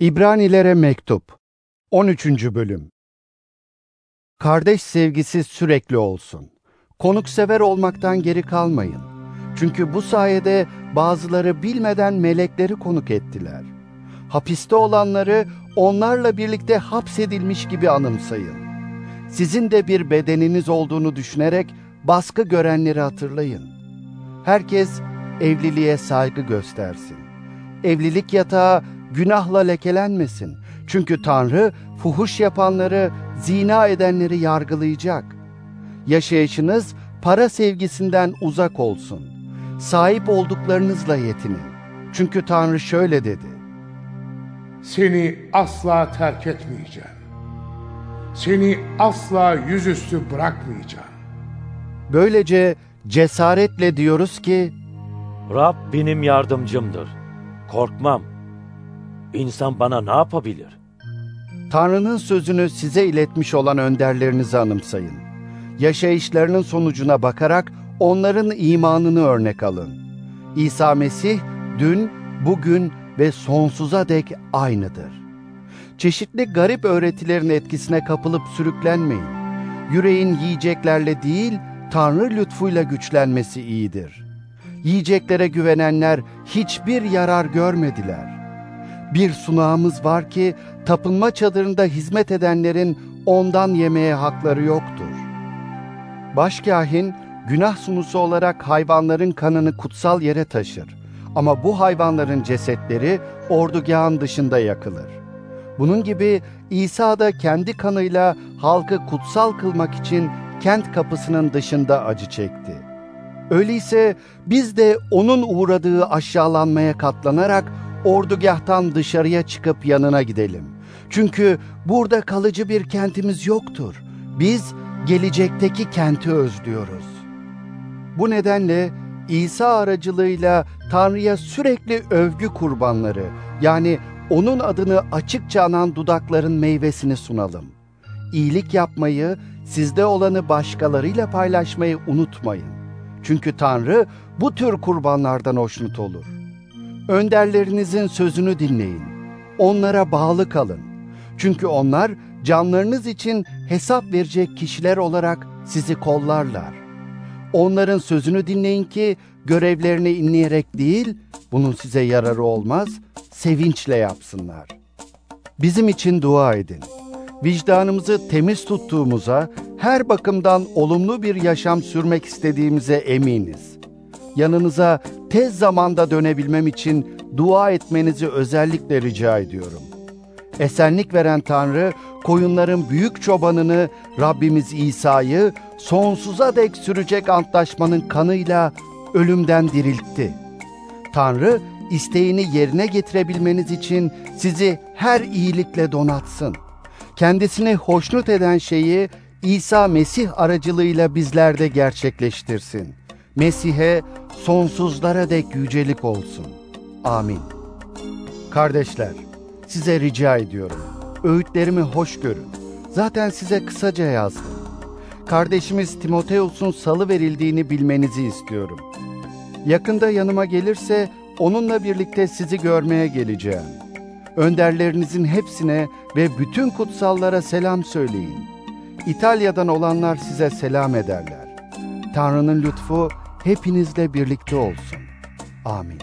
İbranilere Mektup 13. Bölüm Kardeş sevgisi sürekli olsun. Konuksever olmaktan geri kalmayın. Çünkü bu sayede bazıları bilmeden melekleri konuk ettiler. Hapiste olanları onlarla birlikte hapsedilmiş gibi anımsayın. Sizin de bir bedeniniz olduğunu düşünerek baskı görenleri hatırlayın. Herkes evliliğe saygı göstersin. Evlilik yatağı günahla lekelenmesin. Çünkü Tanrı fuhuş yapanları, zina edenleri yargılayacak. Yaşayışınız para sevgisinden uzak olsun. Sahip olduklarınızla yetinin. Çünkü Tanrı şöyle dedi. Seni asla terk etmeyeceğim. Seni asla yüzüstü bırakmayacağım. Böylece cesaretle diyoruz ki, Rab benim yardımcımdır. Korkmam. İnsan bana ne yapabilir? Tanrı'nın sözünü size iletmiş olan önderlerinizi anımsayın. Yaşayışlarının sonucuna bakarak onların imanını örnek alın. İsa Mesih dün, bugün ve sonsuza dek aynıdır. Çeşitli garip öğretilerin etkisine kapılıp sürüklenmeyin. Yüreğin yiyeceklerle değil, Tanrı lütfuyla güçlenmesi iyidir. Yiyeceklere güvenenler hiçbir yarar görmediler. Bir sunağımız var ki tapınma çadırında hizmet edenlerin ondan yemeye hakları yoktur. Başkahin günah sunusu olarak hayvanların kanını kutsal yere taşır. Ama bu hayvanların cesetleri ordugahın dışında yakılır. Bunun gibi İsa da kendi kanıyla halkı kutsal kılmak için kent kapısının dışında acı çekti. Öyleyse biz de onun uğradığı aşağılanmaya katlanarak ordugahtan dışarıya çıkıp yanına gidelim. Çünkü burada kalıcı bir kentimiz yoktur. Biz gelecekteki kenti özlüyoruz. Bu nedenle İsa aracılığıyla Tanrı'ya sürekli övgü kurbanları yani onun adını açıkça anan dudakların meyvesini sunalım. İyilik yapmayı, sizde olanı başkalarıyla paylaşmayı unutmayın. Çünkü Tanrı bu tür kurbanlardan hoşnut olur. Önderlerinizin sözünü dinleyin. Onlara bağlı kalın. Çünkü onlar canlarınız için hesap verecek kişiler olarak sizi kollarlar. Onların sözünü dinleyin ki görevlerini inleyerek değil, bunun size yararı olmaz, sevinçle yapsınlar. Bizim için dua edin. Vicdanımızı temiz tuttuğumuza, her bakımdan olumlu bir yaşam sürmek istediğimize eminiz. Yanınıza tez zamanda dönebilmem için dua etmenizi özellikle rica ediyorum. Esenlik veren Tanrı, koyunların büyük çobanını Rabbimiz İsa'yı sonsuza dek sürecek antlaşmanın kanıyla ölümden diriltti. Tanrı isteğini yerine getirebilmeniz için sizi her iyilikle donatsın. Kendisini hoşnut eden şeyi İsa Mesih aracılığıyla bizlerde gerçekleştirsin. Mesih'e sonsuzlara dek yücelik olsun. Amin. Kardeşler, size rica ediyorum. Öğütlerimi hoş görün. Zaten size kısaca yazdım. Kardeşimiz Timoteus'un salı verildiğini bilmenizi istiyorum. Yakında yanıma gelirse onunla birlikte sizi görmeye geleceğim. Önderlerinizin hepsine ve bütün kutsallara selam söyleyin. İtalya'dan olanlar size selam ederler. Tanrı'nın lütfu hepinizle birlikte olsun. Amin.